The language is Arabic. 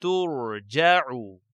ترجع.